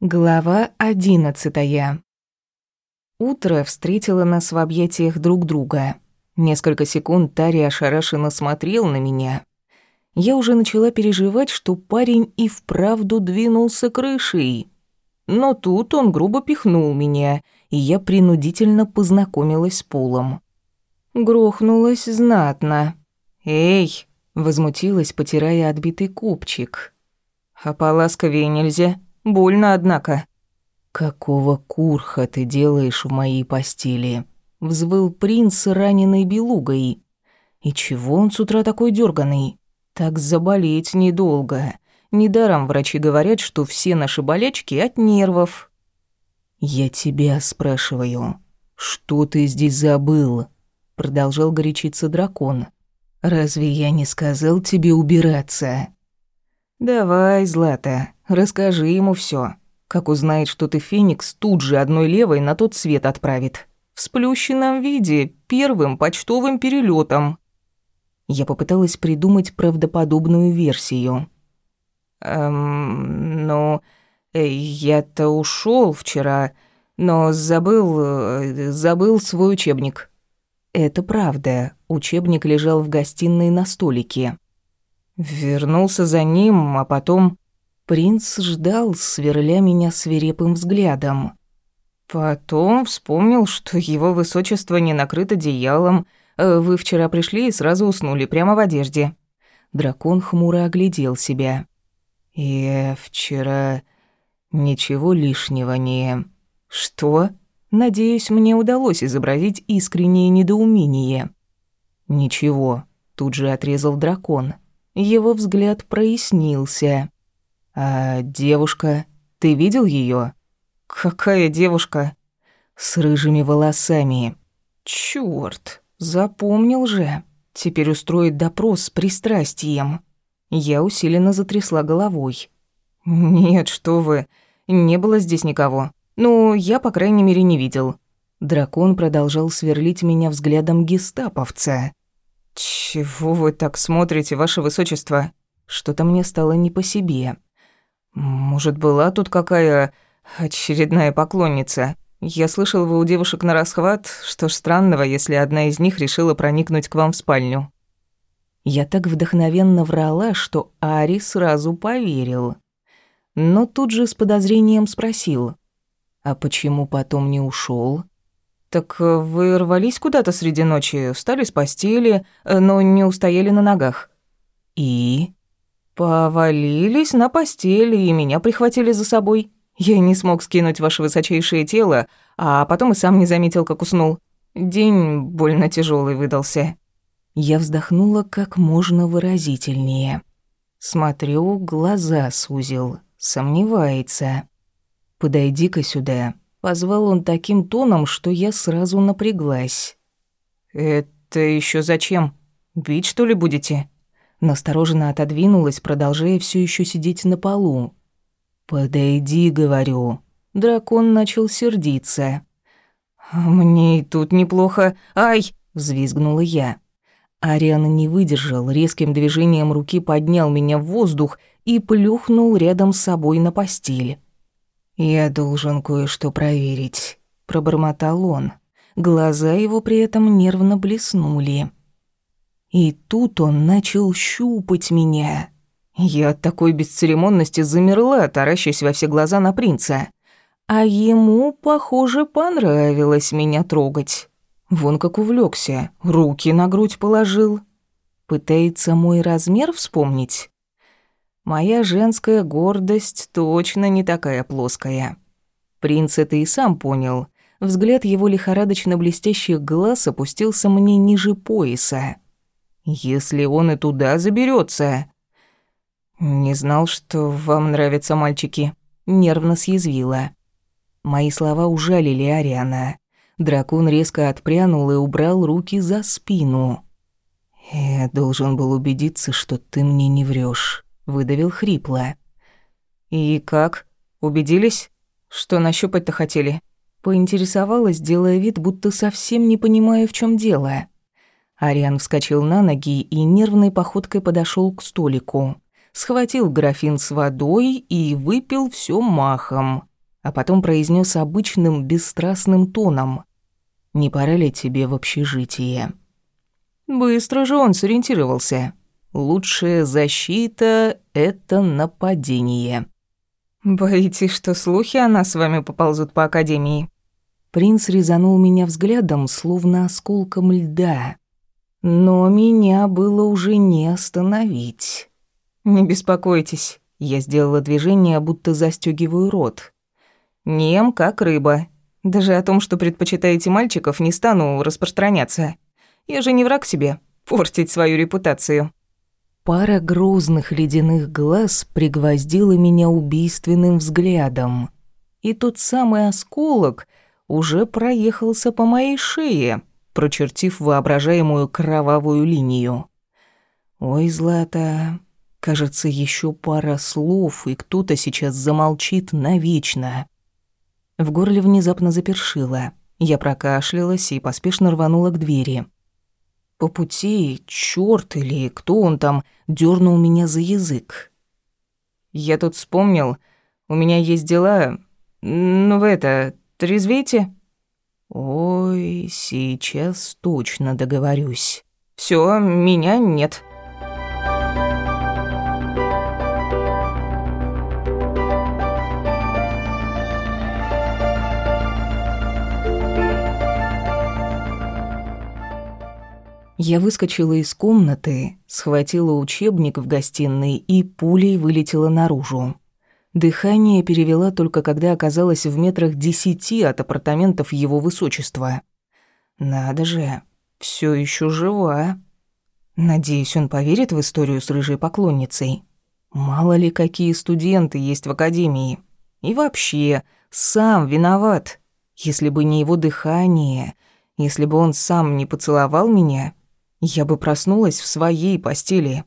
Глава одиннадцатая. Утро встретило нас в объятиях друг друга. Несколько секунд Тари ошарашенно смотрел на меня. Я уже начала переживать, что парень и вправду двинулся крышей. Но тут он грубо пихнул меня, и я принудительно познакомилась с Полом. Грохнулась знатно. «Эй!» — возмутилась, потирая отбитый копчик. «А поласковее нельзя?» Больно, однако. Какого курха ты делаешь в моей постели? взвыл принц раненой белугой. И чего он с утра такой дерганый? Так заболеть недолго. Недаром врачи говорят, что все наши болячки от нервов. Я тебя спрашиваю, что ты здесь забыл? продолжал горячиться дракон. Разве я не сказал тебе убираться? Давай, Злата, Расскажи ему все. Как узнает, что ты Феникс, тут же одной левой на тот свет отправит. В сплющенном виде, первым почтовым перелетом. Я попыталась придумать правдоподобную версию. Эм, ну, я-то ушел вчера, но забыл, забыл свой учебник. Это правда. Учебник лежал в гостиной на столике. Вернулся за ним, а потом Принц ждал, сверля меня свирепым взглядом. Потом вспомнил, что его высочество не накрыто одеялом. Э, вы вчера пришли и сразу уснули прямо в одежде. Дракон хмуро оглядел себя. Я вчера ничего лишнего не... Что? Надеюсь, мне удалось изобразить искреннее недоумение. Ничего, тут же отрезал дракон. Его взгляд прояснился. «А девушка? Ты видел ее? «Какая девушка?» «С рыжими волосами». «Чёрт, запомнил же. Теперь устроит допрос с пристрастием». Я усиленно затрясла головой. «Нет, что вы, не было здесь никого. Ну, я, по крайней мере, не видел». Дракон продолжал сверлить меня взглядом гестаповца. «Чего вы так смотрите, ваше высочество?» Что-то мне стало не по себе. «Может, была тут какая очередная поклонница? Я слышал, вы у девушек на расхват, что ж странного, если одна из них решила проникнуть к вам в спальню». Я так вдохновенно врала, что Ари сразу поверил. Но тут же с подозрением спросил, «А почему потом не ушел? «Так вы рвались куда-то среди ночи, встали с постели, но не устояли на ногах». «И?» Повалились на постели и меня прихватили за собой. Я не смог скинуть ваше высочайшее тело, а потом и сам не заметил, как уснул. День больно тяжелый выдался. Я вздохнула как можно выразительнее. Смотрю, глаза сузил, сомневается. «Подойди-ка сюда», — позвал он таким тоном, что я сразу напряглась. «Это еще зачем? Бить, что ли, будете?» Настороженно отодвинулась, продолжая все еще сидеть на полу. «Подойди», — говорю. Дракон начал сердиться. «Мне и тут неплохо. Ай!» — взвизгнула я. Ариан не выдержал, резким движением руки поднял меня в воздух и плюхнул рядом с собой на постель. «Я должен кое-что проверить», — пробормотал он. Глаза его при этом нервно блеснули. И тут он начал щупать меня. Я от такой бесцеремонности замерла, таращась во все глаза на принца. А ему, похоже, понравилось меня трогать. Вон как увлекся, руки на грудь положил. Пытается мой размер вспомнить? Моя женская гордость точно не такая плоская. Принц это и сам понял. Взгляд его лихорадочно блестящих глаз опустился мне ниже пояса. Если он и туда заберется. Не знал, что вам нравятся мальчики. Нервно съязвила. Мои слова ужалили Ариана. Дракон резко отпрянул и убрал руки за спину. «Я должен был убедиться, что ты мне не врешь, выдавил хрипло. «И как? Убедились? Что нащупать-то хотели?» Поинтересовалась, делая вид, будто совсем не понимая, в чем дело. Ариан вскочил на ноги и нервной походкой подошел к столику. схватил графин с водой и выпил все махом, а потом произнес обычным бесстрастным тоном. «Не пора ли тебе в общежитие?» Быстро же он сориентировался. Лучшая защита — это нападение. «Боитесь, что слухи о нас с вами поползут по Академии?» Принц резанул меня взглядом, словно осколком льда. Но меня было уже не остановить. «Не беспокойтесь», — я сделала движение, будто застёгиваю рот. «Нем, как рыба. Даже о том, что предпочитаете мальчиков, не стану распространяться. Я же не враг себе, портить свою репутацию». Пара грозных ледяных глаз пригвоздила меня убийственным взглядом. И тот самый осколок уже проехался по моей шее, прочертив воображаемую кровавую линию. «Ой, Злата, кажется, еще пара слов, и кто-то сейчас замолчит навечно». В горле внезапно запершило. Я прокашлялась и поспешно рванула к двери. По пути черт или кто он там дернул меня за язык. Я тут вспомнил, у меня есть дела. Ну вы это, трезвейте? Ой, сейчас точно договорюсь. Все, меня нет. Я выскочила из комнаты, схватила учебник в гостиной и пулей вылетела наружу. Дыхание перевела только когда оказалась в метрах десяти от апартаментов его высочества. Надо же, все еще жива. Надеюсь, он поверит в историю с рыжей поклонницей. Мало ли какие студенты есть в академии. И вообще, сам виноват. Если бы не его дыхание, если бы он сам не поцеловал меня, я бы проснулась в своей постели.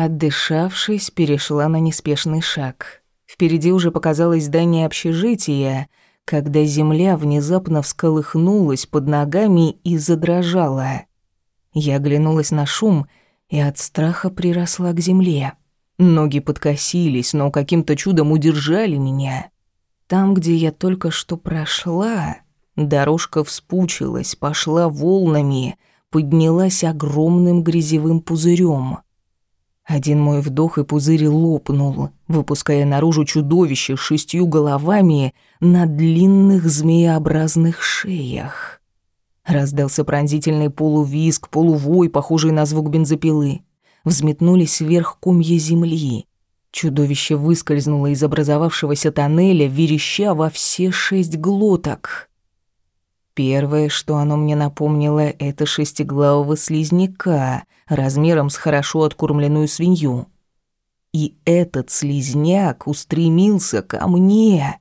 Отдышавшись, перешла на неспешный шаг. Впереди уже показалось здание общежития, когда земля внезапно всколыхнулась под ногами и задрожала. Я оглянулась на шум и от страха приросла к земле. Ноги подкосились, но каким-то чудом удержали меня. Там, где я только что прошла, дорожка вспучилась, пошла волнами — поднялась огромным грязевым пузырем. Один мой вдох и пузырь лопнул, выпуская наружу чудовище с шестью головами на длинных змееобразных шеях. Раздался пронзительный полувиск, полувой, похожий на звук бензопилы. Взметнулись вверх комья земли. Чудовище выскользнуло из образовавшегося тоннеля, вереща во все шесть глоток. Первое, что оно мне напомнило, это шестиглавого слизняка размером с хорошо откормленную свинью. И этот слизняк устремился ко мне.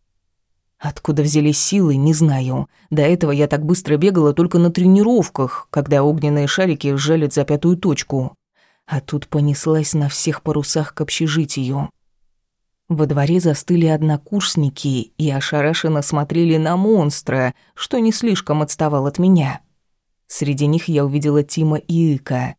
Откуда взялись силы, не знаю. До этого я так быстро бегала только на тренировках, когда огненные шарики жалят за пятую точку. А тут понеслась на всех парусах к общежитию. Во дворе застыли однокурсники и ошарашенно смотрели на монстра, что не слишком отставал от меня. Среди них я увидела Тима и Ика.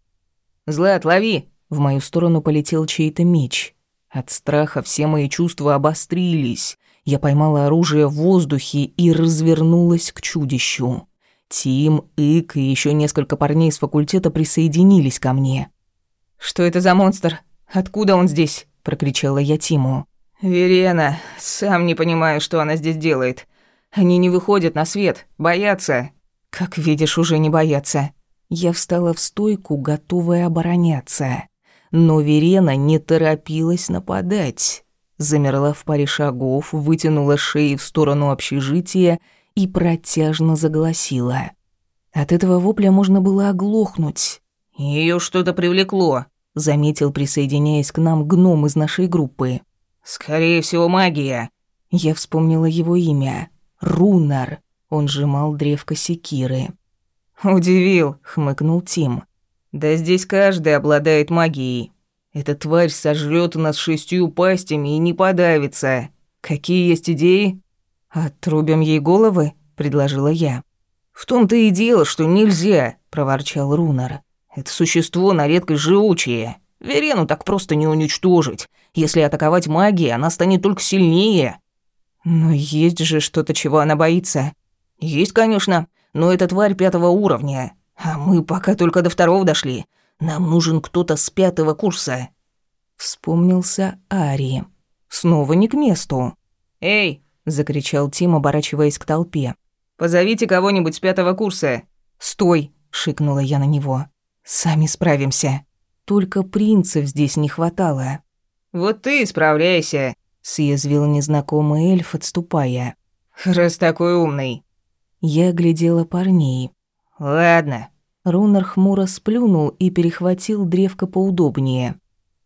«Злат, лови!» В мою сторону полетел чей-то меч. От страха все мои чувства обострились. Я поймала оружие в воздухе и развернулась к чудищу. Тим, Ик и еще несколько парней с факультета присоединились ко мне. «Что это за монстр? Откуда он здесь?» – прокричала я Тиму. «Верена, сам не понимаю, что она здесь делает. Они не выходят на свет, боятся». «Как видишь, уже не боятся». Я встала в стойку, готовая обороняться. Но Верена не торопилась нападать. Замерла в паре шагов, вытянула шеи в сторону общежития и протяжно заголосила. От этого вопля можно было оглохнуть. Ее что-то привлекло», — заметил, присоединяясь к нам гном из нашей группы. «Скорее всего, магия». Я вспомнила его имя. Рунар. Он сжимал древко секиры. «Удивил», — хмыкнул Тим. «Да здесь каждый обладает магией. Эта тварь сожрет нас шестью пастями и не подавится. Какие есть идеи?» «Отрубим ей головы?» — предложила я. «В том-то и дело, что нельзя», — проворчал Рунар. «Это существо на редкость живучее. Верену так просто не уничтожить. Если атаковать магией, она станет только сильнее. Но есть же что-то, чего она боится. Есть, конечно, но это тварь пятого уровня. А мы пока только до второго дошли. Нам нужен кто-то с пятого курса. Вспомнился Ари. Снова не к месту. «Эй!» — закричал Тим, оборачиваясь к толпе. «Позовите кого-нибудь с пятого курса». «Стой!» — шикнула я на него. «Сами справимся. Только принцев здесь не хватало». «Вот ты справляйся», — съязвил незнакомый эльф, отступая. «Раз такой умный». Я глядела парней. «Ладно». Рунар хмуро сплюнул и перехватил древко поудобнее.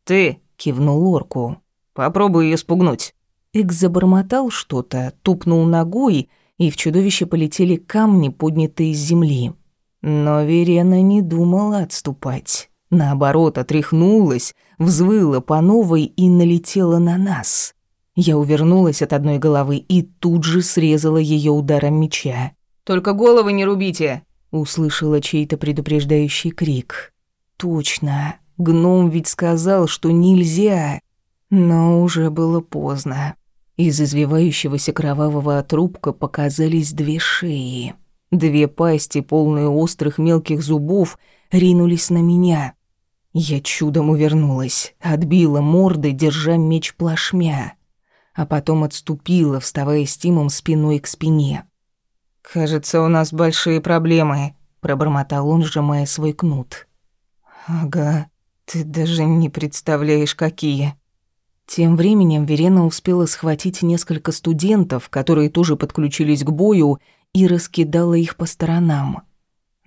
«Ты», — кивнул орку, — «попробуй её спугнуть». Ик забормотал что-то, тупнул ногой, и в чудовище полетели камни, поднятые с земли. Но Верена не думала отступать. Наоборот, отряхнулась, взвыла по новой и налетела на нас. Я увернулась от одной головы и тут же срезала ее ударом меча. «Только головы не рубите!» — услышала чей-то предупреждающий крик. «Точно, гном ведь сказал, что нельзя!» Но уже было поздно. Из извивающегося кровавого отрубка показались две шеи. Две пасти, полные острых мелких зубов, ринулись на меня. Я чудом увернулась, отбила морды, держа меч плашмя, а потом отступила, вставая с Тимом спиной к спине. «Кажется, у нас большие проблемы», — пробормотал он, сжимая свой кнут. «Ага, ты даже не представляешь, какие». Тем временем Верена успела схватить несколько студентов, которые тоже подключились к бою, и раскидала их по сторонам.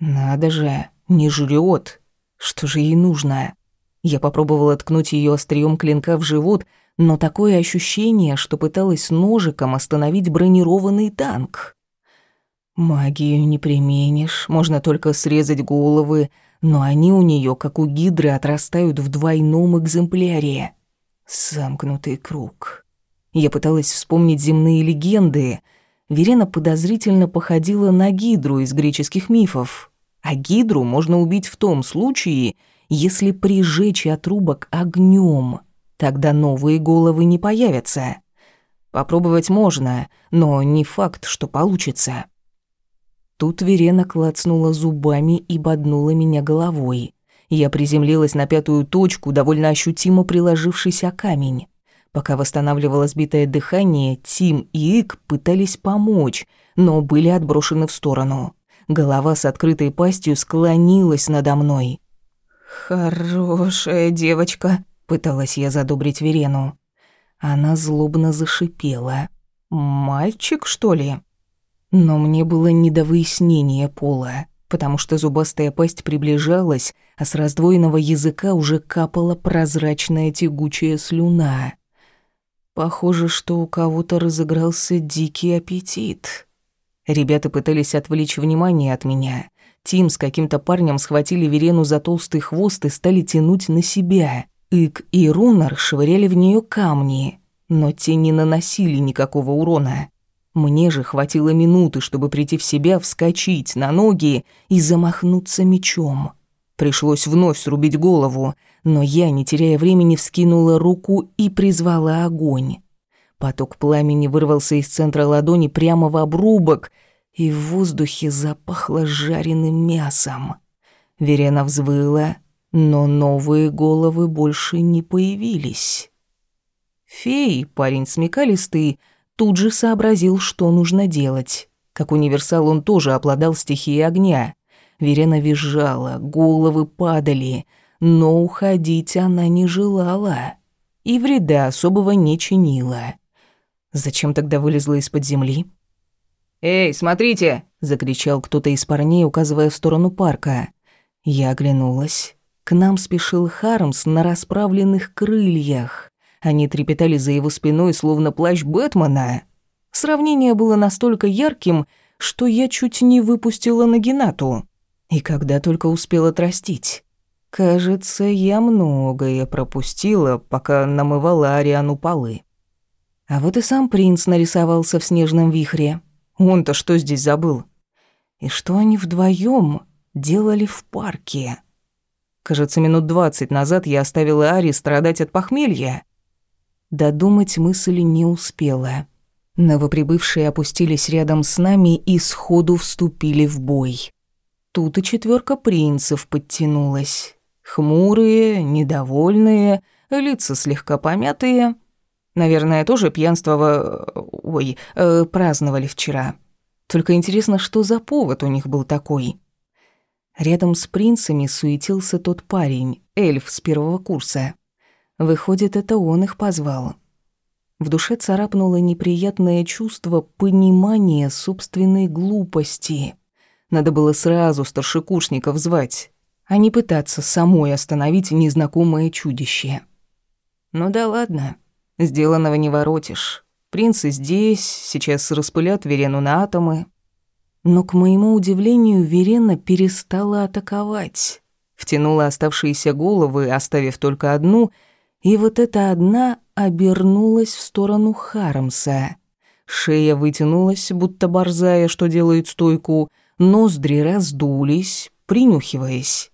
«Надо же, не жрет. Что же ей нужно?» Я попробовала ткнуть ее острием клинка в живот, но такое ощущение, что пыталась ножиком остановить бронированный танк. Магию не применишь, можно только срезать головы, но они у нее, как у гидры, отрастают в двойном экземпляре. Замкнутый круг. Я пыталась вспомнить земные легенды. Верена подозрительно походила на гидру из греческих мифов. А гидру можно убить в том случае, если прижечь отрубок огнем. Тогда новые головы не появятся. Попробовать можно, но не факт, что получится. Тут Верена клацнула зубами и боднула меня головой. Я приземлилась на пятую точку, довольно ощутимо приложившись о камень. Пока восстанавливала сбитое дыхание, Тим и Ик пытались помочь, но были отброшены в сторону. Голова с открытой пастью склонилась надо мной. «Хорошая девочка», — пыталась я задобрить Верену. Она злобно зашипела. «Мальчик, что ли?» Но мне было не до выяснения пола, потому что зубастая пасть приближалась, а с раздвоенного языка уже капала прозрачная тягучая слюна. Похоже, что у кого-то разыгрался дикий аппетит. Ребята пытались отвлечь внимание от меня. Тим с каким-то парнем схватили Верену за толстый хвост и стали тянуть на себя. Ик и Рунар швыряли в нее камни, но те не наносили никакого урона. Мне же хватило минуты, чтобы прийти в себя, вскочить на ноги и замахнуться мечом. Пришлось вновь срубить голову, но я, не теряя времени, вскинула руку и призвала огонь. Поток пламени вырвался из центра ладони прямо в обрубок, и в воздухе запахло жареным мясом. Верена взвыла, но новые головы больше не появились. Фей, парень смекалистый, тут же сообразил, что нужно делать. Как универсал он тоже обладал стихией огня. Верена визжала, головы падали, но уходить она не желала и вреда особого не чинила. Зачем тогда вылезла из-под земли? «Эй, смотрите!» — закричал кто-то из парней, указывая в сторону парка. Я оглянулась. К нам спешил Хармс на расправленных крыльях. Они трепетали за его спиной, словно плащ Бэтмена. Сравнение было настолько ярким, что я чуть не выпустила на Геннату. И когда только успела отрастить. Кажется, я многое пропустила, пока намывала Ариану полы. А вот и сам принц нарисовался в снежном вихре. Он-то что здесь забыл? И что они вдвоем делали в парке? Кажется, минут двадцать назад я оставила Ари страдать от похмелья. Додумать мысль не успела. Новоприбывшие опустились рядом с нами и сходу вступили в бой. Тут и четверка принцев подтянулась. Хмурые, недовольные, лица слегка помятые. Наверное, тоже пьянство... Ой, э, праздновали вчера. Только интересно, что за повод у них был такой. Рядом с принцами суетился тот парень, эльф с первого курса. Выходит, это он их позвал. В душе царапнуло неприятное чувство понимания собственной глупости. Надо было сразу старшекурсников звать, а не пытаться самой остановить незнакомое чудище. Ну да ладно, сделанного не воротишь. Принцы здесь, сейчас распылят Верену на атомы. Но, к моему удивлению, Верена перестала атаковать. Втянула оставшиеся головы, оставив только одну, и вот эта одна обернулась в сторону Харамса. Шея вытянулась, будто борзая, что делает стойку, ноздри раздулись, принюхиваясь.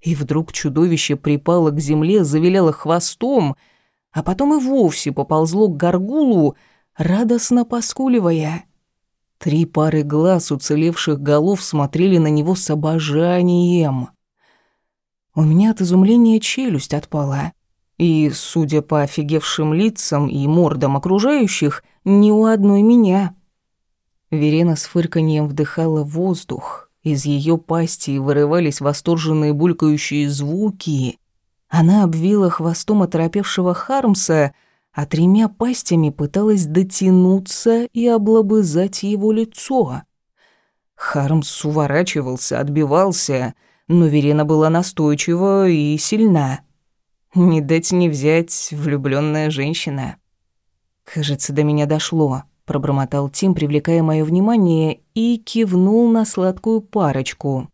И вдруг чудовище припало к земле, завиляло хвостом, а потом и вовсе поползло к горгулу, радостно поскуливая. Три пары глаз уцелевших голов смотрели на него с обожанием. У меня от изумления челюсть отпала. И, судя по офигевшим лицам и мордам окружающих, ни у одной меня. Верена с фырканьем вдыхала воздух. Из ее пасти вырывались восторженные булькающие звуки. Она обвила хвостом оторопевшего Хармса, а тремя пастями пыталась дотянуться и облобызать его лицо. Хармс уворачивался, отбивался, но Верена была настойчива и сильна. Не дать не взять влюбленная женщина. «Кажется, до меня дошло», — пробормотал Тим, привлекая мое внимание, и кивнул на сладкую парочку.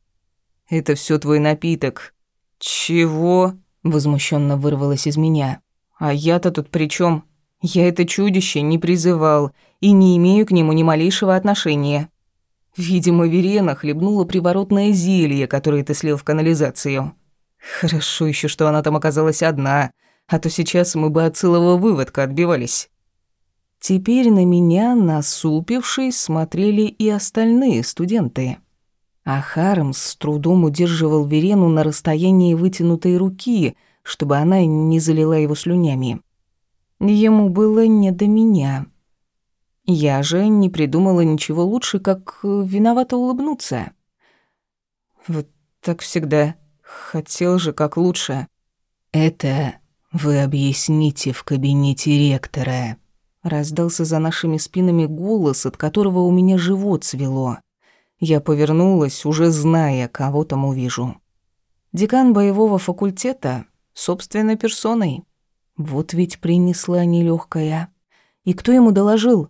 «Это все твой напиток». «Чего?» — возмущенно вырвалось из меня. А я-то тут при чем? Я это чудище не призывал и не имею к нему ни малейшего отношения. Видимо, Верена хлебнула приворотное зелье, которое ты слил в канализацию. Хорошо еще, что она там оказалась одна, а то сейчас мы бы от целого выводка отбивались. Теперь на меня, насупившись, смотрели и остальные студенты. А Хармс с трудом удерживал Верену на расстоянии вытянутой руки — чтобы она не залила его слюнями. Ему было не до меня. Я же не придумала ничего лучше, как виновато улыбнуться. Вот так всегда. Хотел же как лучше. Это вы объясните в кабинете ректора. Раздался за нашими спинами голос, от которого у меня живот свело. Я повернулась, уже зная, кого там увижу. Декан боевого факультета собственной персоной. Вот ведь принесла нелегкая. И кто ему доложил?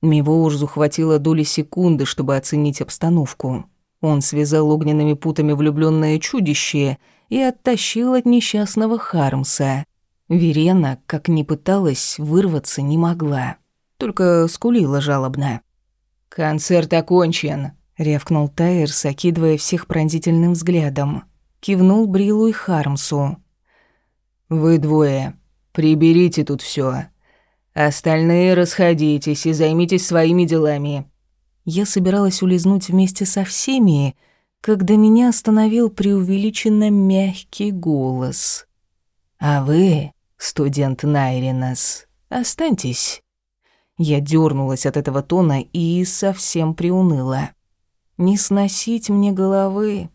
Мивоурзу хватило доли секунды, чтобы оценить обстановку. Он связал огненными путами влюбленное чудище и оттащил от несчастного Хармса. Верена, как ни пыталась, вырваться не могла. Только скулила жалобно. «Концерт окончен», — рявкнул Тайерс, окидывая всех пронзительным взглядом. Кивнул Брилу и Хармсу. «Вы двое, приберите тут все. Остальные расходитесь и займитесь своими делами». Я собиралась улизнуть вместе со всеми, когда меня остановил преувеличенно мягкий голос. «А вы, студент Найринас, останьтесь». Я дернулась от этого тона и совсем приуныла. «Не сносить мне головы.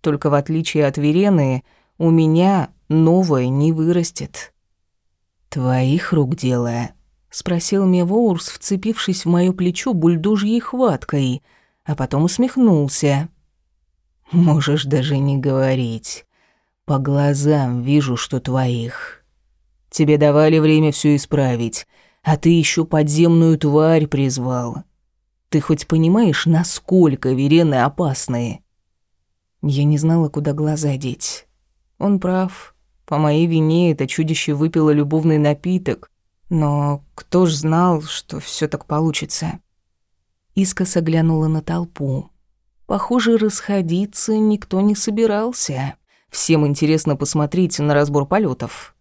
Только в отличие от Верены, у меня новое не вырастет. «Твоих рук дело?» — спросил Мевоурс, вцепившись в моё плечо бульдожьей хваткой, а потом усмехнулся. «Можешь даже не говорить. По глазам вижу, что твоих. Тебе давали время всё исправить, а ты ещё подземную тварь призвал. Ты хоть понимаешь, насколько верены опасные?» Я не знала, куда глаза деть. Он прав. По моей вине это чудище выпило любовный напиток. Но кто ж знал, что все так получится? Искоса глянула на толпу. Похоже, расходиться никто не собирался. Всем интересно посмотреть на разбор полетов.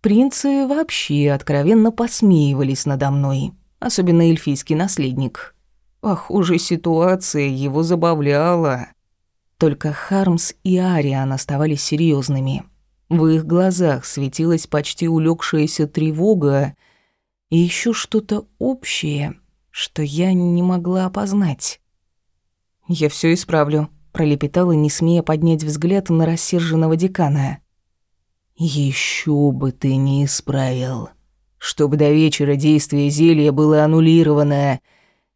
Принцы вообще откровенно посмеивались надо мной, особенно эльфийский наследник. Похоже, ситуация его забавляла. Только Хармс и Ариан оставались серьезными. В их глазах светилась почти улегшаяся тревога и еще что-то общее, что я не могла опознать. «Я все исправлю», — пролепетала, не смея поднять взгляд на рассерженного декана. Еще бы ты не исправил. Чтобы до вечера действие зелья было аннулировано,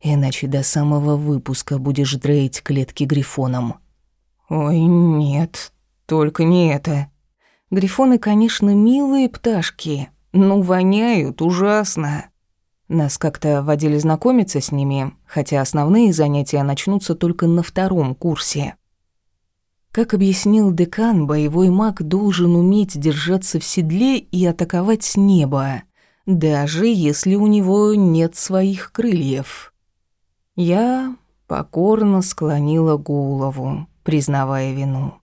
иначе до самого выпуска будешь дреить клетки грифоном». «Ой, нет, только не это. Грифоны, конечно, милые пташки, но воняют ужасно. Нас как-то водили знакомиться с ними, хотя основные занятия начнутся только на втором курсе. Как объяснил декан, боевой маг должен уметь держаться в седле и атаковать с неба, даже если у него нет своих крыльев. Я покорно склонила голову, признавая вину.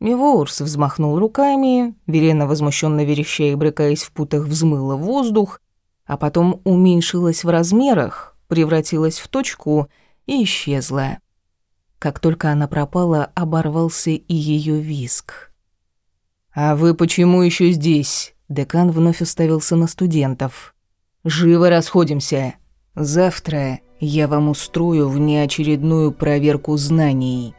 Мивоурс взмахнул руками, Верена, возмущенно верещая и брыкаясь в путах, взмыла воздух, а потом уменьшилась в размерах, превратилась в точку и исчезла. Как только она пропала, оборвался и ее виск. «А вы почему еще здесь?» Декан вновь уставился на студентов. «Живо расходимся. Завтра я вам устрою внеочередную проверку знаний».